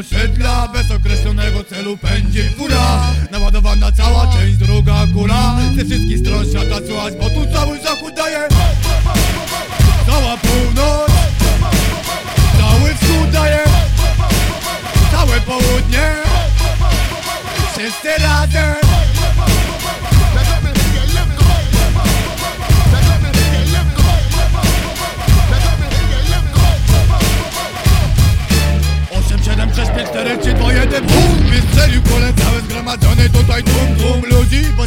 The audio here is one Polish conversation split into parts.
osiedla Bez określonego celu pędzi fura. Naładowana cała część, druga kula. Ze wszystkich stron świata słychać, bo tu cały zachód daje. Cała północ Cały wschód daje. Całe południe Wszyscy razem Wystrzelił kole całe zgromadzone tutaj tłum, tłum ludzi Bo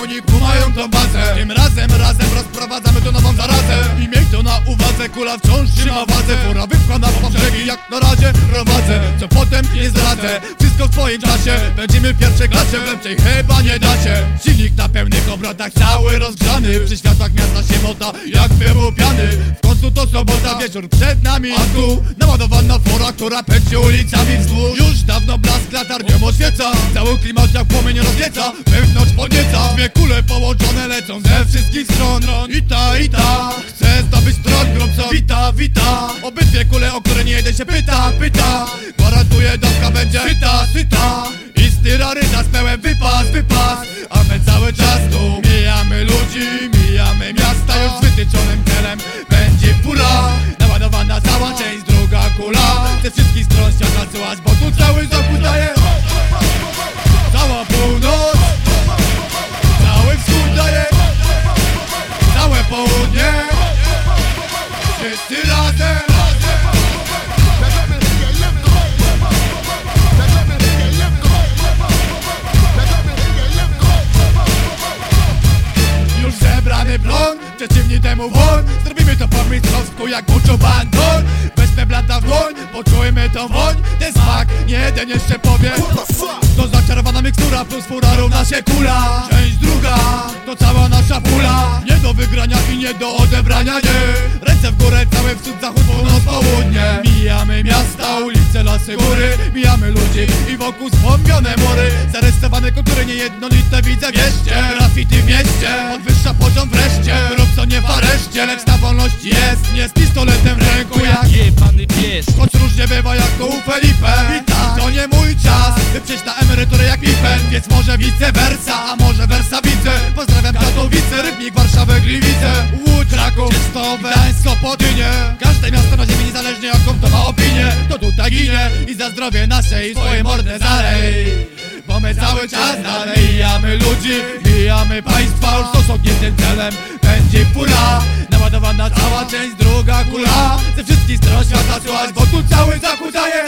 oni kumają tą bazę. Tym razem, razem rozprowadzamy tu nową zarazę. I miej to na uwadze, kula wciąż trzyma wadzę Fura wypcha na brzegi, jak na razie prowadzę. Co potem nie zdradzę, wszystko w swoim czasie. Będziemy w pierwszej klasie, lepszej chyba nie dacie Silnik na pełnych obrotach, cały rozgrzany. Przy światłach miasta się mota, jak wyłupiany. W końcu to sobota, wieczór przed nami. A tu naładowana fura, która pędzi ulicami wzdłuż. Już oświeca Cały klimat jak płomień rozwieca Wewnątrz podnieca. Dwie kule połączone lecą ze wszystkich stron. I ta, i ta Chcę zdobyć tron gromco Wita, wita Obydwie kule, o które nie jeden się pyta, pyta. Gwarantuję, dawka będzie syta, syta przeciwni temu won Zrobimy to po mistrzowsku jak muczo bandon Weźmy blata w dłoń, poczujmy tą woń. Ten smak, nie jeden jeszcze powie. To zaczarowana mikstura plus fura równa się kula. Część druga, to cała nasza pula. Nie do wygrania i nie do odebrania, nie. Ręce w górę, cały wschód, zachód, północ, południe. Mijamy miasta, ulice, lasy, góry. Mijamy ludzi i wokół wspomnione mury. Zarysowane kontury niejednolite widzę wieście Graffiti w mieście, podwyższa poziom wreszcie nie w areszcie, lecz na wolności jest. Nie z pistoletem w ręku jak Jebany pies. Choć różnie bywa jak to u Felipe. I tak, to nie mój czas By przejść na emeryturę jak Pippen. Więc może vice versa, a może versa widzę. Pozdrawiam Katowice, Rybnik, Warszawę, Gliwice. Łódź, Kraków, Częstochow, Gdańsk, Sopotynie Każde miasto na ziemi niezależnie jaką to ma opinię To tutaj ginie. I za zdrowie nasze i swoje mordne zalej. Bo my cały czas dalej mijamy ludzi, mijamy państwa Już to są nie tym celem, będzie fura. Naładowana cała część, druga kula. Ze wszystkich stron świata słychać, tu cały zachód daje